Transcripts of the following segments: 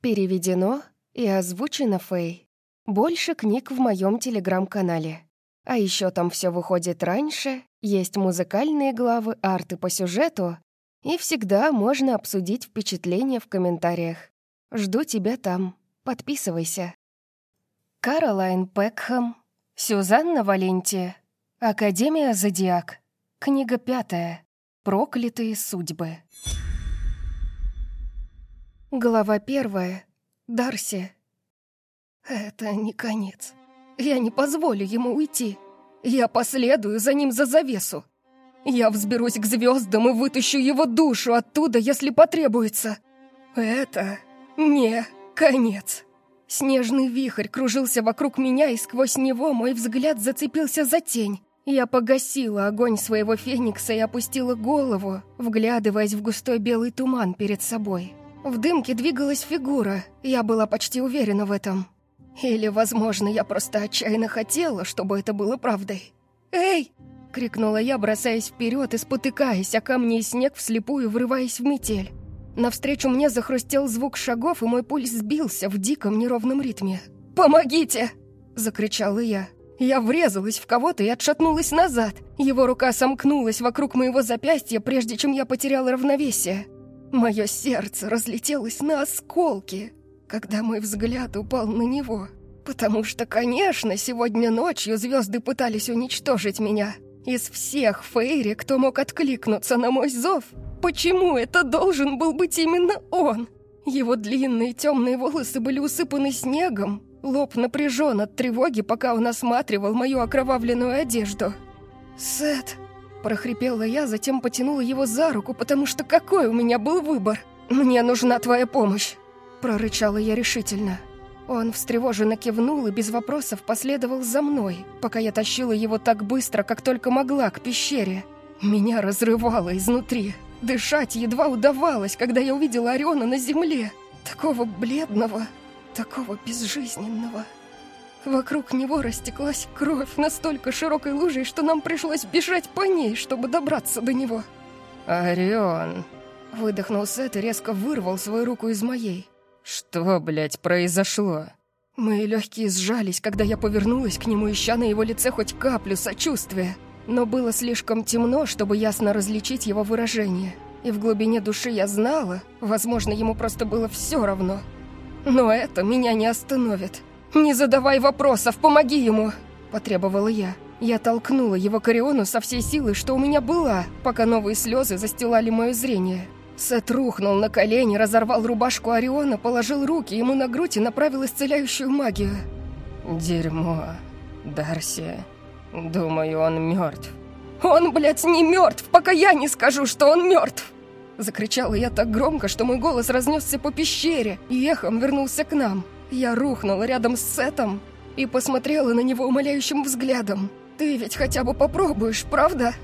Переведено и озвучено Фэй. Больше книг в моем телеграм-канале. А еще там все выходит раньше, есть музыкальные главы, арты по сюжету, и всегда можно обсудить впечатления в комментариях. Жду тебя там. Подписывайся. Каролайн Пекхэм, Сюзанна Валенти, Академия Зодиак, книга пятая, Проклятые судьбы. Глава первая. Дарси. Это не конец. Я не позволю ему уйти. Я последую за ним за завесу. Я взберусь к звездам и вытащу его душу оттуда, если потребуется. Это не конец. Снежный вихрь кружился вокруг меня, и сквозь него мой взгляд зацепился за тень. Я погасила огонь своего феникса и опустила голову, вглядываясь в густой белый туман перед собой. В дымке двигалась фигура, я была почти уверена в этом. Или, возможно, я просто отчаянно хотела, чтобы это было правдой. «Эй!» — крикнула я, бросаясь вперед и спотыкаясь, а камни и снег вслепую врываясь в метель. Навстречу мне захрустел звук шагов, и мой пульс сбился в диком неровном ритме. «Помогите!» — закричала я. Я врезалась в кого-то и отшатнулась назад. Его рука сомкнулась вокруг моего запястья, прежде чем я потеряла равновесие. Мое сердце разлетелось на осколки, когда мой взгляд упал на него. Потому что, конечно, сегодня ночью звезды пытались уничтожить меня. Из всех Фейри, кто мог откликнуться на мой зов, почему это должен был быть именно он? Его длинные темные волосы были усыпаны снегом, лоб напряжен от тревоги, пока он осматривал мою окровавленную одежду. «Сет!» Прохрипела я, затем потянула его за руку, потому что какой у меня был выбор? «Мне нужна твоя помощь!» Прорычала я решительно. Он встревоженно кивнул и без вопросов последовал за мной, пока я тащила его так быстро, как только могла, к пещере. Меня разрывало изнутри. Дышать едва удавалось, когда я увидела Ориона на земле. Такого бледного, такого безжизненного. Вокруг него растеклась кровь настолько широкой лужей, что нам пришлось бежать по ней, чтобы добраться до него. «Орион!» Выдохнул Сет и резко вырвал свою руку из моей. «Что, блядь, произошло?» Мои легкие сжались, когда я повернулась к нему, ища на его лице хоть каплю сочувствия. Но было слишком темно, чтобы ясно различить его выражение. И в глубине души я знала, возможно, ему просто было все равно. Но это меня не остановит. «Не задавай вопросов, помоги ему!» – потребовала я. Я толкнула его к Ориону со всей силы, что у меня была, пока новые слезы застилали мое зрение. Сет рухнул на колени, разорвал рубашку Ориона, положил руки ему на грудь и направил исцеляющую магию. «Дерьмо, Дарси. Думаю, он мертв. «Он, блядь, не мертв, пока я не скажу, что он мертв!» Закричала я так громко, что мой голос разнесся по пещере и эхом вернулся к нам. Я рухнула рядом с Сетом и посмотрела на него умоляющим взглядом. «Ты ведь хотя бы попробуешь, правда?»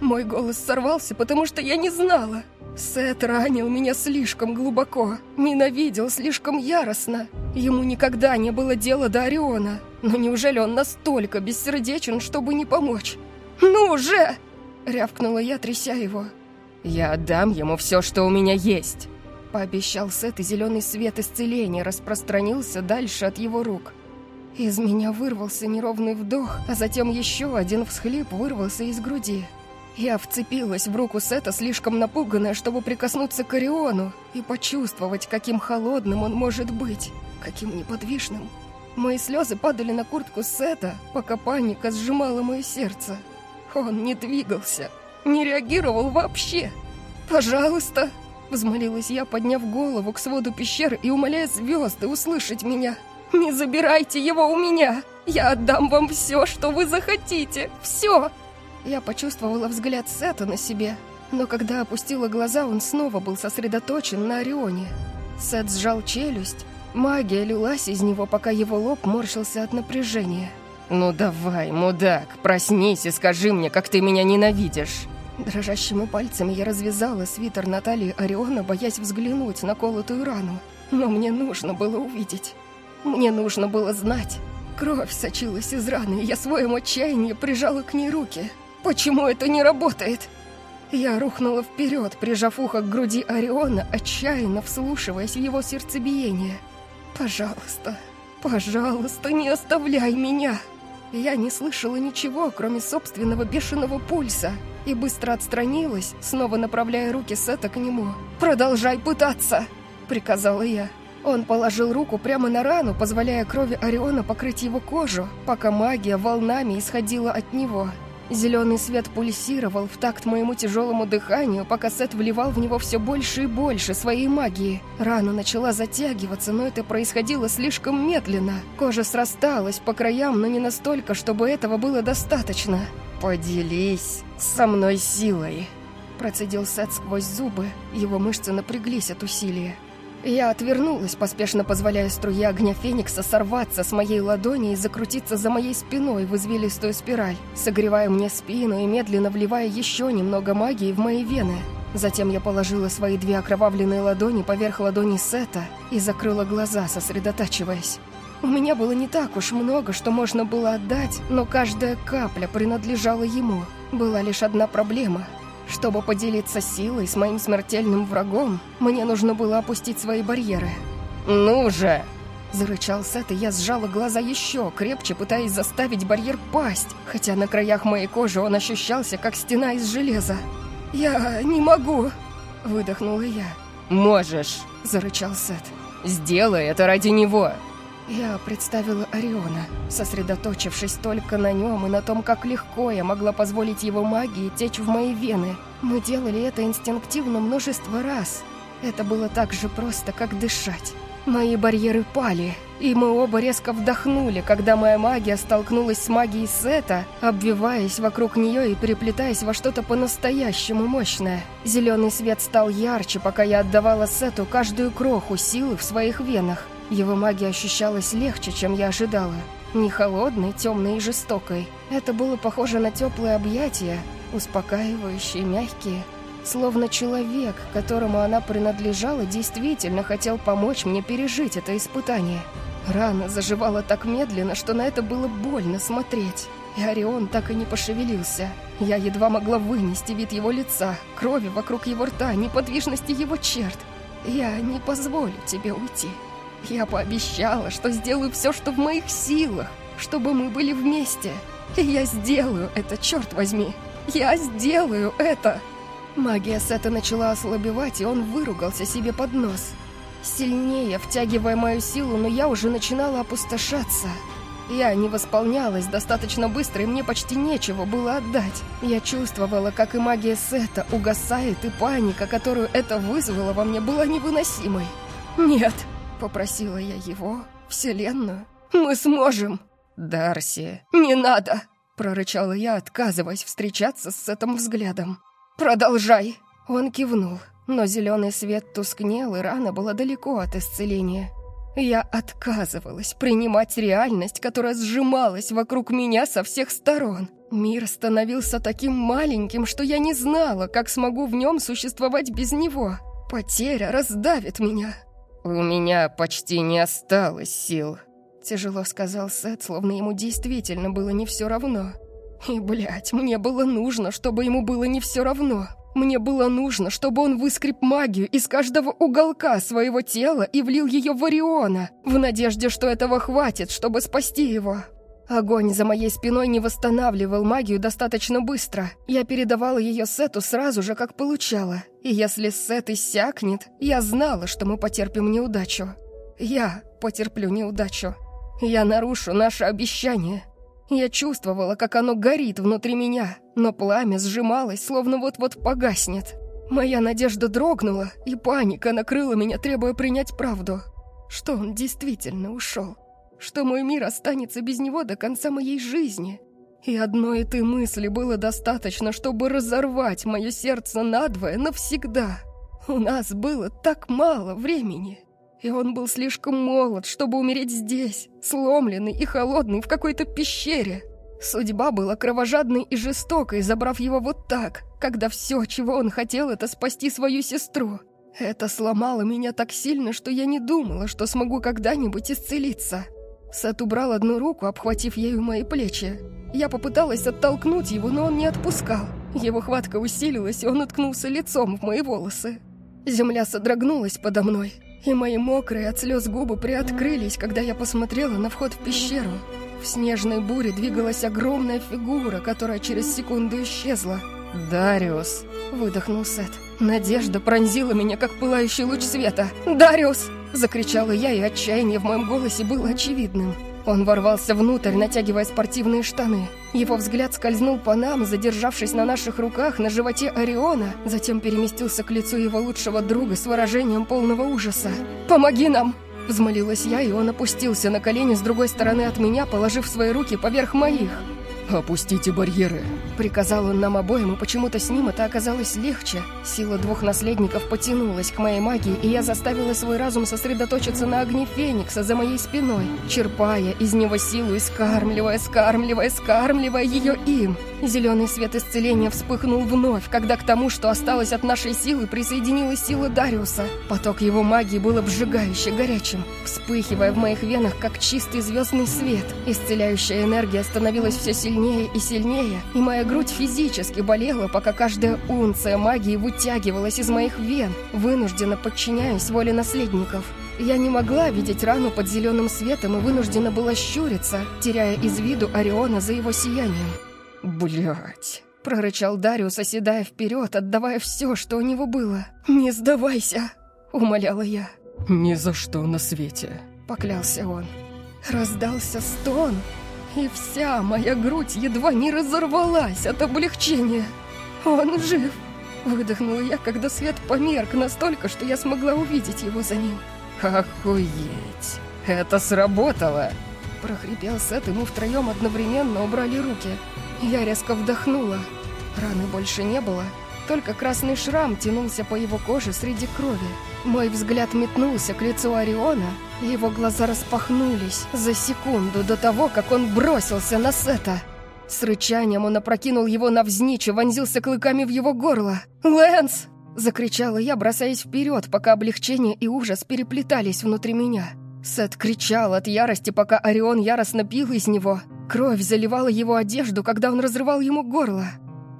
Мой голос сорвался, потому что я не знала. Сет ранил меня слишком глубоко, ненавидел слишком яростно. Ему никогда не было дела до Ориона. Но неужели он настолько бессердечен, чтобы не помочь? «Ну же!» — рявкнула я, тряся его. «Я отдам ему все, что у меня есть!» Пообещал Сет, и зеленый свет исцеления распространился дальше от его рук. Из меня вырвался неровный вдох, а затем еще один всхлип вырвался из груди. Я вцепилась в руку Сета, слишком напуганная, чтобы прикоснуться к Ориону и почувствовать, каким холодным он может быть, каким неподвижным. Мои слезы падали на куртку Сета, пока паника сжимала мое сердце. Он не двигался, не реагировал вообще. «Пожалуйста!» Взмолилась я, подняв голову к своду пещеры и умоляя звезды услышать меня. «Не забирайте его у меня! Я отдам вам все, что вы захотите! Все!» Я почувствовала взгляд Сета на себе, но когда опустила глаза, он снова был сосредоточен на Орионе. Сет сжал челюсть, магия лилась из него, пока его лоб морщился от напряжения. «Ну давай, мудак, проснись и скажи мне, как ты меня ненавидишь!» Дрожащими пальцами я развязала свитер Натальи Ориона, боясь взглянуть на колотую рану. Но мне нужно было увидеть. Мне нужно было знать. Кровь сочилась из раны, и я своим отчаянием прижала к ней руки. Почему это не работает? Я рухнула вперед, прижав ухо к груди Ориона, отчаянно вслушиваясь в его сердцебиение. «Пожалуйста, пожалуйста, не оставляй меня!» Я не слышала ничего, кроме собственного бешеного пульса, и быстро отстранилась, снова направляя руки Сета к нему. «Продолжай пытаться!» — приказала я. Он положил руку прямо на рану, позволяя крови Ориона покрыть его кожу, пока магия волнами исходила от него. Зеленый свет пульсировал в такт моему тяжелому дыханию, пока Сет вливал в него все больше и больше своей магии. Рана начала затягиваться, но это происходило слишком медленно. Кожа срасталась по краям, но не настолько, чтобы этого было достаточно. «Поделись со мной силой», процедил Сет сквозь зубы. Его мышцы напряглись от усилия. Я отвернулась, поспешно позволяя струе огня Феникса сорваться с моей ладони и закрутиться за моей спиной в извилистую спираль, согревая мне спину и медленно вливая еще немного магии в мои вены. Затем я положила свои две окровавленные ладони поверх ладони Сета и закрыла глаза, сосредотачиваясь. У меня было не так уж много, что можно было отдать, но каждая капля принадлежала ему. Была лишь одна проблема — чтобы поделиться силой с моим смертельным врагом, мне нужно было опустить свои барьеры. «Ну же!» Зарычал Сет, и я сжала глаза еще крепче, пытаясь заставить барьер пасть, хотя на краях моей кожи он ощущался, как стена из железа. «Я не могу!» — выдохнула я. «Можешь!» — зарычал Сет. «Сделай это ради него!» Я представила Ориона, сосредоточившись только на нем и на том, как легко я могла позволить его магии течь в мои вены. Мы делали это инстинктивно множество раз. Это было так же просто, как дышать. Мои барьеры пали, и мы оба резко вдохнули, когда моя магия столкнулась с магией Сета, обвиваясь вокруг нее и переплетаясь во что-то по-настоящему мощное. Зеленый свет стал ярче, пока я отдавала Сету каждую кроху силы в своих венах. Его магия ощущалась легче, чем я ожидала. Не холодной, темной и жестокой. Это было похоже на теплые объятия, успокаивающие, мягкие. Словно человек, которому она принадлежала, действительно хотел помочь мне пережить это испытание. Рана заживала так медленно, что на это было больно смотреть. И Орион так и не пошевелился. Я едва могла вынести вид его лица, крови вокруг его рта, неподвижности его черт. «Я не позволю тебе уйти», я пообещала, что сделаю все, что в моих силах, чтобы мы были вместе. И я сделаю это, черт возьми. Я сделаю это. Магия Сета начала ослабевать, и он выругался себе под нос. Сильнее втягивая мою силу, но я уже начинала опустошаться. Я не восполнялась достаточно быстро, и мне почти нечего было отдать. Я чувствовала, как и магия Сета угасает, и паника, которую это вызвало во мне, была невыносимой. «Нет!» Попросила я его, Вселенную. «Мы сможем!» «Дарси!» «Не надо!» Прорычала я, отказываясь встречаться с этим взглядом. «Продолжай!» Он кивнул, но зеленый свет тускнел, и рана была далеко от исцеления. Я отказывалась принимать реальность, которая сжималась вокруг меня со всех сторон. Мир становился таким маленьким, что я не знала, как смогу в нем существовать без него. Потеря раздавит меня. «У меня почти не осталось сил», — тяжело сказал Сет, словно ему действительно было не все равно. И, блядь, мне было нужно, чтобы ему было не все равно. Мне было нужно, чтобы он выскреб магию из каждого уголка своего тела и влил ее в Ориона, в надежде, что этого хватит, чтобы спасти его. Огонь за моей спиной не восстанавливал магию достаточно быстро. Я передавала ее Сету сразу же, как получала. И если Сет иссякнет, я знала, что мы потерпим неудачу. Я потерплю неудачу. Я нарушу наше обещание. Я чувствовала, как оно горит внутри меня, но пламя сжималось, словно вот-вот погаснет. Моя надежда дрогнула, и паника накрыла меня, требуя принять правду, что он действительно ушел что мой мир останется без него до конца моей жизни. И одной этой мысли было достаточно, чтобы разорвать мое сердце надвое навсегда. У нас было так мало времени, и он был слишком молод, чтобы умереть здесь, сломленный и холодный в какой-то пещере. Судьба была кровожадной и жестокой, забрав его вот так, когда все, чего он хотел, это спасти свою сестру. Это сломало меня так сильно, что я не думала, что смогу когда-нибудь исцелиться. Сет убрал одну руку, обхватив ею мои плечи. Я попыталась оттолкнуть его, но он не отпускал. Его хватка усилилась, и он уткнулся лицом в мои волосы. Земля содрогнулась подо мной, и мои мокрые от слез губы приоткрылись, когда я посмотрела на вход в пещеру. В снежной буре двигалась огромная фигура, которая через секунду исчезла. «Дариус!» — выдохнул Сет. Надежда пронзила меня, как пылающий луч света. «Дариус!» — закричала я, и отчаяние в моем голосе было очевидным. Он ворвался внутрь, натягивая спортивные штаны. Его взгляд скользнул по нам, задержавшись на наших руках на животе Ориона, затем переместился к лицу его лучшего друга с выражением полного ужаса. «Помоги нам!» Взмолилась я, и он опустился на колени с другой стороны от меня, положив свои руки поверх моих. «Опустите барьеры!» Приказал он нам обоим, и почему-то с ним это оказалось легче. Сила двух наследников потянулась к моей магии, и я заставила свой разум сосредоточиться на огне Феникса за моей спиной, черпая из него силу и скармливая, скармливая, скармливая ее им. Зеленый свет исцеления вспыхнул вновь, когда к тому, что осталось от нашей силы, присоединилась сила Дариуса. Поток его магии был обжигающе горячим, вспыхивая в моих венах, как чистый звездный свет. Исцеляющая энергия становилась все сильнее и сильнее, и моя грудь физически болела, пока каждая унция магии вытягивалась из моих вен, вынужденно подчиняясь воле наследников. Я не могла видеть рану под зеленым светом и вынуждена была щуриться, теряя из виду Ориона за его сиянием. Блять! прорычал Дариус, оседая вперед, отдавая все, что у него было. «Не сдавайся!» — умоляла я. «Ни за что на свете!» — поклялся он. Раздался стон, и вся моя грудь едва не разорвалась от облегчения. «Он жив!» — выдохнула я, когда свет померк настолько, что я смогла увидеть его за ним. «Охуеть! Это сработало!» Прохрипел Сет, и мы втроем одновременно убрали руки. Я резко вдохнула. Раны больше не было, только красный шрам тянулся по его коже среди крови. Мой взгляд метнулся к лицу Ориона, его глаза распахнулись за секунду до того, как он бросился на Сета. С рычанием он опрокинул его навзничь и вонзился клыками в его горло. «Лэнс!» — закричала я, бросаясь вперед, пока облегчение и ужас переплетались внутри меня. Сет кричал от ярости, пока Орион яростно пил из него. Кровь заливала его одежду, когда он разрывал ему горло.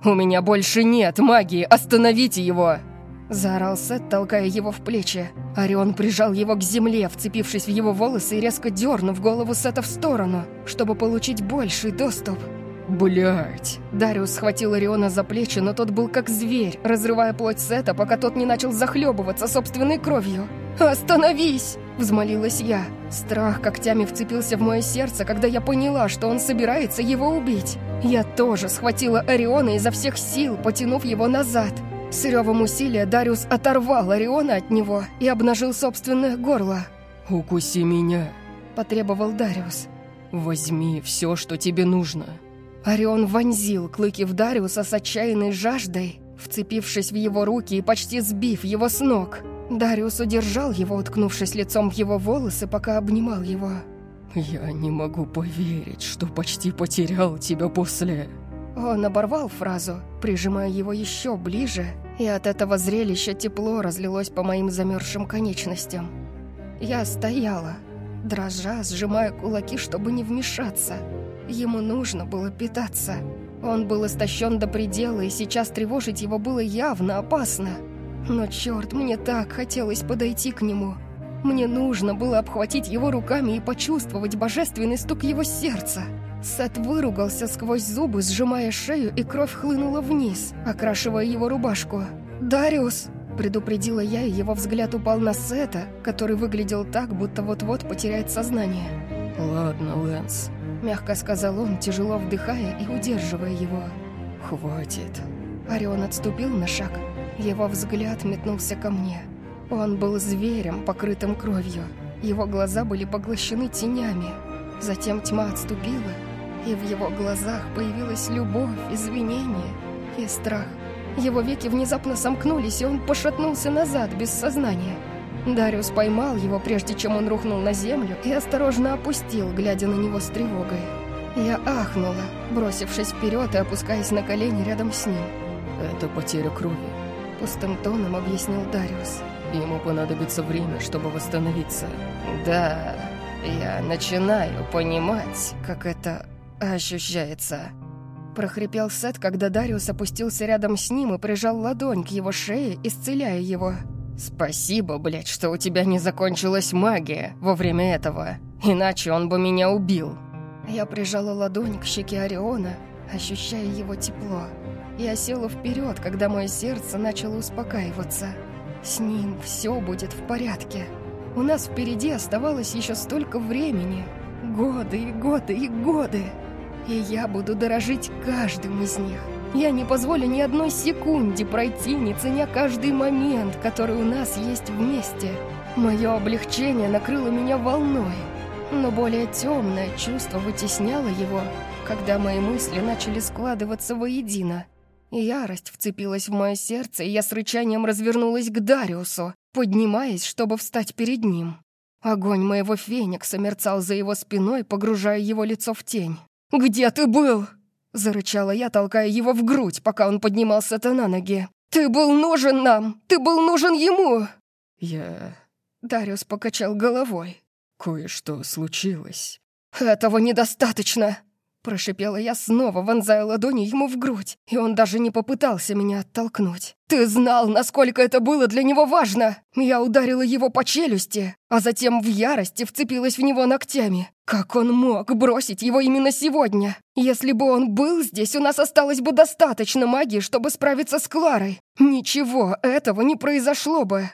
«У меня больше нет магии! Остановите его!» Заорал Сет, толкая его в плечи. Орион прижал его к земле, вцепившись в его волосы и резко дернув голову Сета в сторону, чтобы получить больший доступ. Блять! Дариус схватил Ориона за плечи, но тот был как зверь, разрывая плоть Сета, пока тот не начал захлебываться собственной кровью. «Остановись!» — взмолилась я. Страх когтями вцепился в мое сердце, когда я поняла, что он собирается его убить. Я тоже схватила Ориона изо всех сил, потянув его назад. С ревом усилия Дариус оторвал Ориона от него и обнажил собственное горло. «Укуси меня!» — потребовал Дариус. «Возьми все, что тебе нужно!» Орион вонзил клыки в Дариуса с отчаянной жаждой, вцепившись в его руки и почти сбив его с ног. Дариус удержал его, уткнувшись лицом в его волосы, пока обнимал его. «Я не могу поверить, что почти потерял тебя после...» Он оборвал фразу, прижимая его еще ближе, и от этого зрелища тепло разлилось по моим замерзшим конечностям. Я стояла, дрожа, сжимая кулаки, чтобы не вмешаться. Ему нужно было питаться. Он был истощен до предела, и сейчас тревожить его было явно опасно. Но черт, мне так хотелось подойти к нему. Мне нужно было обхватить его руками и почувствовать божественный стук его сердца. Сет выругался сквозь зубы, сжимая шею, и кровь хлынула вниз, окрашивая его рубашку. «Дариус!» — предупредила я, и его взгляд упал на Сета, который выглядел так, будто вот-вот потеряет сознание. «Ладно, Лэнс», — мягко сказал он, тяжело вдыхая и удерживая его. «Хватит». Орион отступил на шаг, его взгляд метнулся ко мне. Он был зверем, покрытым кровью. Его глаза были поглощены тенями. Затем тьма отступила, и в его глазах появилась любовь, извинение и страх. Его веки внезапно сомкнулись, и он пошатнулся назад, без сознания. Дариус поймал его, прежде чем он рухнул на землю, и осторожно опустил, глядя на него с тревогой. Я ахнула, бросившись вперед и опускаясь на колени рядом с ним. «Это потеря крови», Пустым тоном объяснил Дариус. Ему понадобится время, чтобы восстановиться. Да, я начинаю понимать, как это ощущается. прохрипел Сет, когда Дариус опустился рядом с ним и прижал ладонь к его шее, исцеляя его. «Спасибо, блядь, что у тебя не закончилась магия во время этого, иначе он бы меня убил». Я прижала ладонь к щеке Ориона, ощущая его тепло. Я села вперед, когда мое сердце начало успокаиваться. С ним все будет в порядке. У нас впереди оставалось еще столько времени. Годы и годы и годы. И я буду дорожить каждым из них. Я не позволю ни одной секунде пройти, не ценя каждый момент, который у нас есть вместе. Мое облегчение накрыло меня волной, но более темное чувство вытесняло его, когда мои мысли начали складываться воедино. Ярость вцепилась в мое сердце, и я с рычанием развернулась к Дариусу, поднимаясь, чтобы встать перед ним. Огонь моего феникса мерцал за его спиной, погружая его лицо в тень. «Где ты был?» — зарычала я, толкая его в грудь, пока он поднимался-то на ноги. «Ты был нужен нам! Ты был нужен ему!» «Я...» Дариус покачал головой. «Кое-что случилось». «Этого недостаточно!» Прошипела я снова, вонзая ладони ему в грудь, и он даже не попытался меня оттолкнуть. «Ты знал, насколько это было для него важно!» Я ударила его по челюсти, а затем в ярости вцепилась в него ногтями. Как он мог бросить его именно сегодня? Если бы он был здесь, у нас осталось бы достаточно магии, чтобы справиться с Кларой. Ничего этого не произошло бы.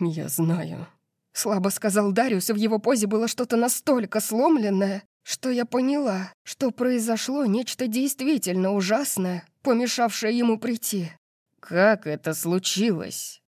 «Я знаю», — слабо сказал Дариус, и в его позе было что-то настолько сломленное, что я поняла, что произошло нечто действительно ужасное, помешавшее ему прийти. «Как это случилось?»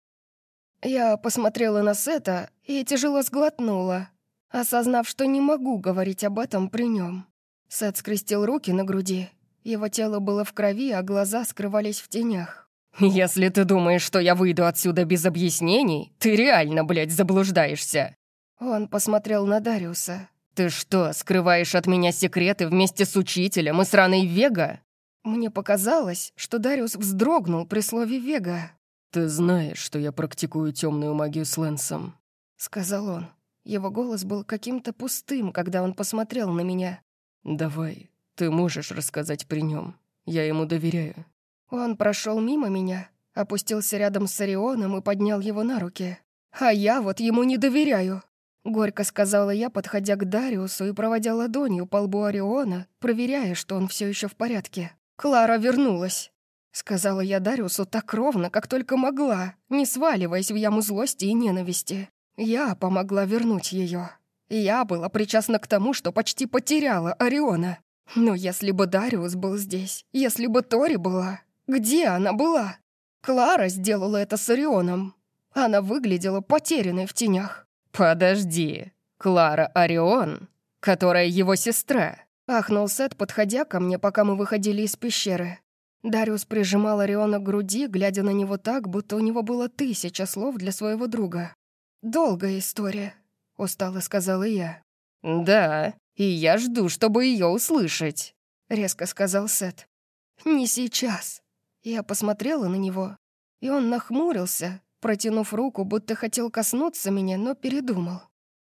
Я посмотрела на Сета и тяжело сглотнула, осознав, что не могу говорить об этом при нем. Сет скрестил руки на груди. Его тело было в крови, а глаза скрывались в тенях. «Если ты думаешь, что я выйду отсюда без объяснений, ты реально, блядь, заблуждаешься!» Он посмотрел на Дариуса. «Ты что, скрываешь от меня секреты вместе с учителем и сраной Вега?» Мне показалось, что Дариус вздрогнул при слове «Вега». «Ты знаешь, что я практикую темную магию с Лэнсом», — сказал он. Его голос был каким-то пустым, когда он посмотрел на меня. «Давай, ты можешь рассказать при нем. Я ему доверяю». Он прошел мимо меня, опустился рядом с Орионом и поднял его на руки. «А я вот ему не доверяю. Горько сказала я, подходя к Дариусу и проводя ладонью по лбу Ориона, проверяя, что он все еще в порядке. «Клара вернулась!» Сказала я Дариусу так ровно, как только могла, не сваливаясь в яму злости и ненависти. Я помогла вернуть ее. Я была причастна к тому, что почти потеряла Ориона. Но если бы Дариус был здесь, если бы Тори была, где она была? Клара сделала это с Орионом. Она выглядела потерянной в тенях. «Подожди, Клара Орион, которая его сестра?» Ахнул Сет, подходя ко мне, пока мы выходили из пещеры. Дариус прижимал Ориона к груди, глядя на него так, будто у него было тысяча слов для своего друга. «Долгая история», — устало сказала я. «Да, и я жду, чтобы ее услышать», — резко сказал Сет. «Не сейчас». Я посмотрела на него, и он нахмурился, протянув руку, будто хотел коснуться меня, но передумал.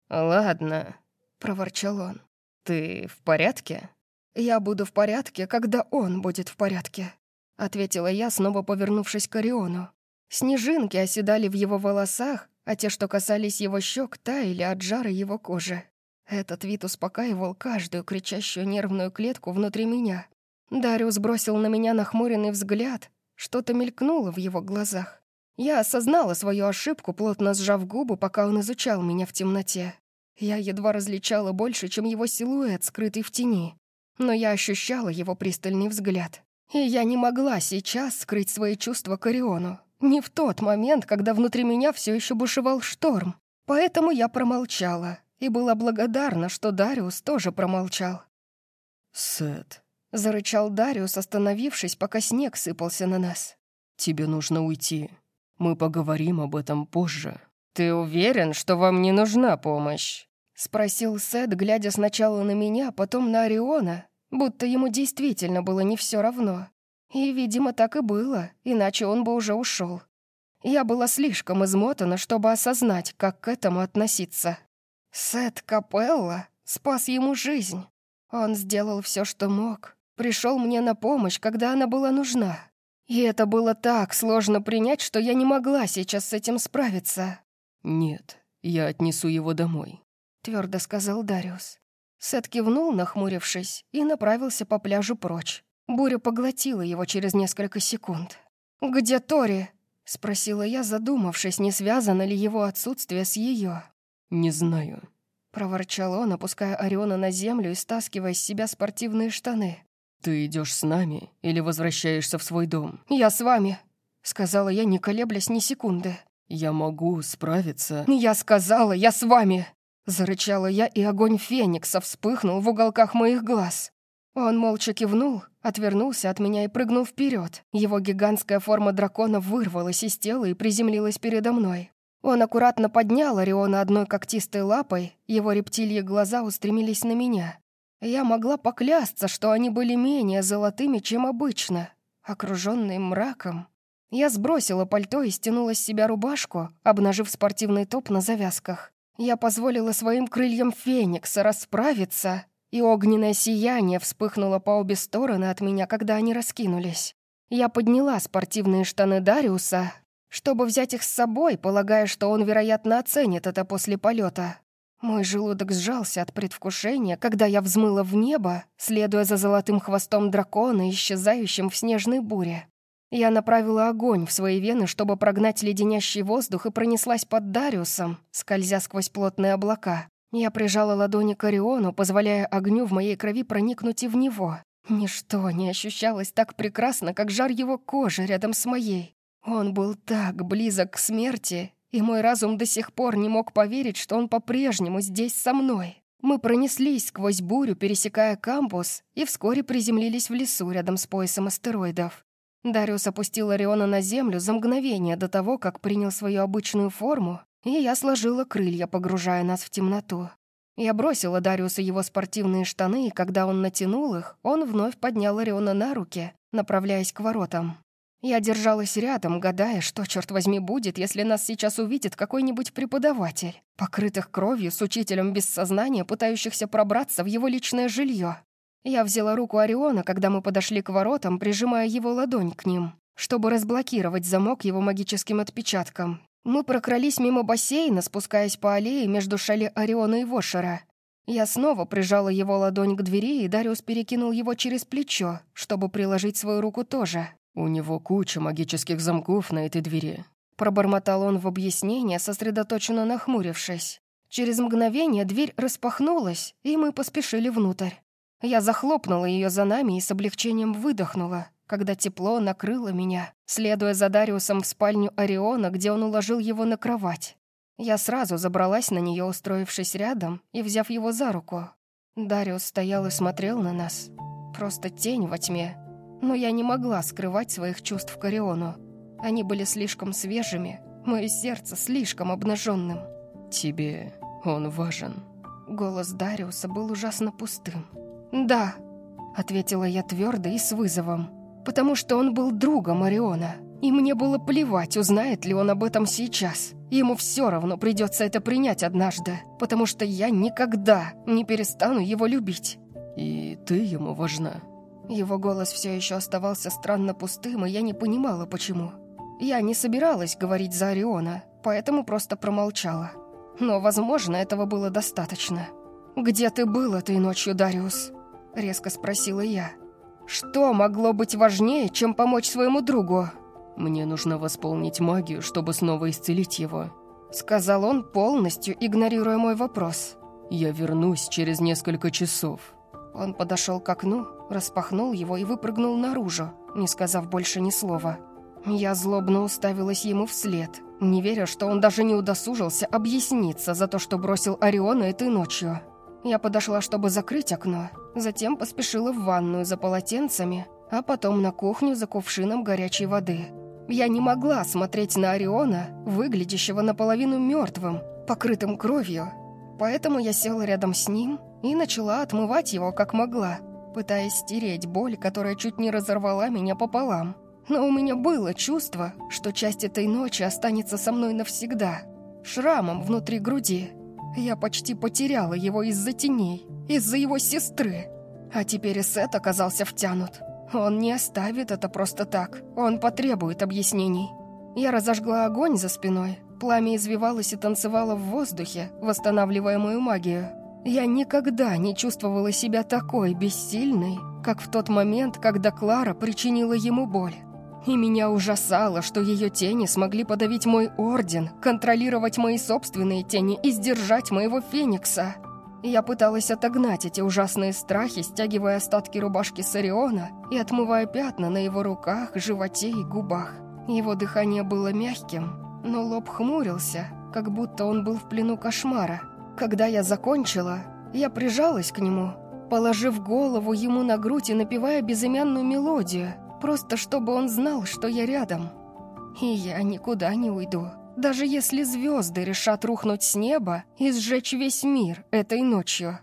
«Ладно», — проворчал он. «Ты в порядке?» «Я буду в порядке, когда он будет в порядке», — ответила я, снова повернувшись к Ориону. Снежинки оседали в его волосах, а те, что касались его щек, таяли от жара его кожи. Этот вид успокаивал каждую кричащую нервную клетку внутри меня. Дариус бросил на меня нахмуренный взгляд. Что-то мелькнуло в его глазах. Я осознала свою ошибку, плотно сжав губы, пока он изучал меня в темноте. Я едва различала больше, чем его силуэт, скрытый в тени. Но я ощущала его пристальный взгляд. И я не могла сейчас скрыть свои чувства к Ориону. Не в тот момент, когда внутри меня все еще бушевал шторм. Поэтому я промолчала и была благодарна, что Дариус тоже промолчал. «Сет», — зарычал Дариус, остановившись, пока снег сыпался на нас. «Тебе нужно уйти. Мы поговорим об этом позже». «Ты уверен, что вам не нужна помощь?» — спросил Сет, глядя сначала на меня, потом на Ориона, будто ему действительно было не все равно. И, видимо, так и было, иначе он бы уже ушел. Я была слишком измотана, чтобы осознать, как к этому относиться. Сет Капелла спас ему жизнь. Он сделал все, что мог. Пришел мне на помощь, когда она была нужна. И это было так сложно принять, что я не могла сейчас с этим справиться. «Нет, я отнесу его домой», — твердо сказал Дариус. Сет кивнул, нахмурившись, и направился по пляжу прочь. Буря поглотила его через несколько секунд. «Где Тори?» — спросила я, задумавшись, не связано ли его отсутствие с ее. «Не знаю», — проворчал он, опуская Ориона на землю и стаскивая с себя спортивные штаны. «Ты идешь с нами или возвращаешься в свой дом?» «Я с вами», — сказала я, не колеблясь ни секунды. «Я могу справиться». «Я сказала, я с вами!» Зарычала я, и огонь феникса вспыхнул в уголках моих глаз. Он молча кивнул, отвернулся от меня и прыгнул вперед. Его гигантская форма дракона вырвалась из тела и приземлилась передо мной. Он аккуратно поднял Ориона одной когтистой лапой, его рептильи глаза устремились на меня. Я могла поклясться, что они были менее золотыми, чем обычно, окруженные мраком. Я сбросила пальто и стянула с себя рубашку, обнажив спортивный топ на завязках. Я позволила своим крыльям Феникса расправиться, и огненное сияние вспыхнуло по обе стороны от меня, когда они раскинулись. Я подняла спортивные штаны Дариуса, чтобы взять их с собой, полагая, что он, вероятно, оценит это после полета. Мой желудок сжался от предвкушения, когда я взмыла в небо, следуя за золотым хвостом дракона, исчезающим в снежной буре. Я направила огонь в свои вены, чтобы прогнать леденящий воздух, и пронеслась под Дариусом, скользя сквозь плотные облака. Я прижала ладони к Ориону, позволяя огню в моей крови проникнуть и в него. Ничто не ощущалось так прекрасно, как жар его кожи рядом с моей. Он был так близок к смерти, и мой разум до сих пор не мог поверить, что он по-прежнему здесь со мной. Мы пронеслись сквозь бурю, пересекая кампус, и вскоре приземлились в лесу рядом с поясом астероидов. Дариус опустил Ориона на землю за мгновение до того, как принял свою обычную форму, и я сложила крылья, погружая нас в темноту. Я бросила Дариусу его спортивные штаны, и когда он натянул их, он вновь поднял Ориона на руки, направляясь к воротам. Я держалась рядом, гадая, что, черт возьми, будет, если нас сейчас увидит какой-нибудь преподаватель, покрытых кровью с учителем без сознания, пытающихся пробраться в его личное жилье. Я взяла руку Ориона, когда мы подошли к воротам, прижимая его ладонь к ним, чтобы разблокировать замок его магическим отпечатком. Мы прокрались мимо бассейна, спускаясь по аллее между шале Ориона и Вошера. Я снова прижала его ладонь к двери, и Дариус перекинул его через плечо, чтобы приложить свою руку тоже. «У него куча магических замков на этой двери», Пробормотал он в объяснение, сосредоточенно нахмурившись. Через мгновение дверь распахнулась, и мы поспешили внутрь. Я захлопнула ее за нами и с облегчением выдохнула, когда тепло накрыло меня, следуя за Дариусом в спальню Ориона, где он уложил его на кровать. Я сразу забралась на нее, устроившись рядом и взяв его за руку. Дариус стоял и смотрел на нас. Просто тень во тьме, но я не могла скрывать своих чувств к Ориону. Они были слишком свежими, мое сердце слишком обнаженным. «Тебе он важен». Голос Дариуса был ужасно пустым. «Да», — ответила я твердо и с вызовом, «потому что он был другом Ориона, и мне было плевать, узнает ли он об этом сейчас. Ему все равно придется это принять однажды, потому что я никогда не перестану его любить». «И ты ему важна?» Его голос все еще оставался странно пустым, и я не понимала, почему. Я не собиралась говорить за Ориона, поэтому просто промолчала. Но, возможно, этого было достаточно. «Где ты был этой ночью, Дариус?» — резко спросила я. «Что могло быть важнее, чем помочь своему другу?» «Мне нужно восполнить магию, чтобы снова исцелить его», — сказал он, полностью игнорируя мой вопрос. «Я вернусь через несколько часов». Он подошел к окну, распахнул его и выпрыгнул наружу, не сказав больше ни слова. Я злобно уставилась ему вслед, не веря, что он даже не удосужился объясниться за то, что бросил Ориона этой ночью. Я подошла, чтобы закрыть окно, затем поспешила в ванную за полотенцами, а потом на кухню за кувшином горячей воды. Я не могла смотреть на Ориона, выглядящего наполовину мертвым, покрытым кровью, поэтому я села рядом с ним и начала отмывать его как могла, пытаясь стереть боль, которая чуть не разорвала меня пополам. Но у меня было чувство, что часть этой ночи останется со мной навсегда, шрамом внутри груди. Я почти потеряла его из-за теней, из-за его сестры. А теперь и Сет оказался втянут. Он не оставит это просто так. Он потребует объяснений. Я разожгла огонь за спиной. Пламя извивалось и танцевало в воздухе, восстанавливая мою магию. Я никогда не чувствовала себя такой бессильной, как в тот момент, когда Клара причинила ему боль. И меня ужасало, что ее тени смогли подавить мой орден, контролировать мои собственные тени и сдержать моего феникса. Я пыталась отогнать эти ужасные страхи, стягивая остатки рубашки Сариона и отмывая пятна на его руках, животе и губах. Его дыхание было мягким, но лоб хмурился, как будто он был в плену кошмара. Когда я закончила, я прижалась к нему, положив голову ему на грудь и напевая безымянную мелодию, просто чтобы он знал, что я рядом. И я никуда не уйду, даже если звезды решат рухнуть с неба и сжечь весь мир этой ночью.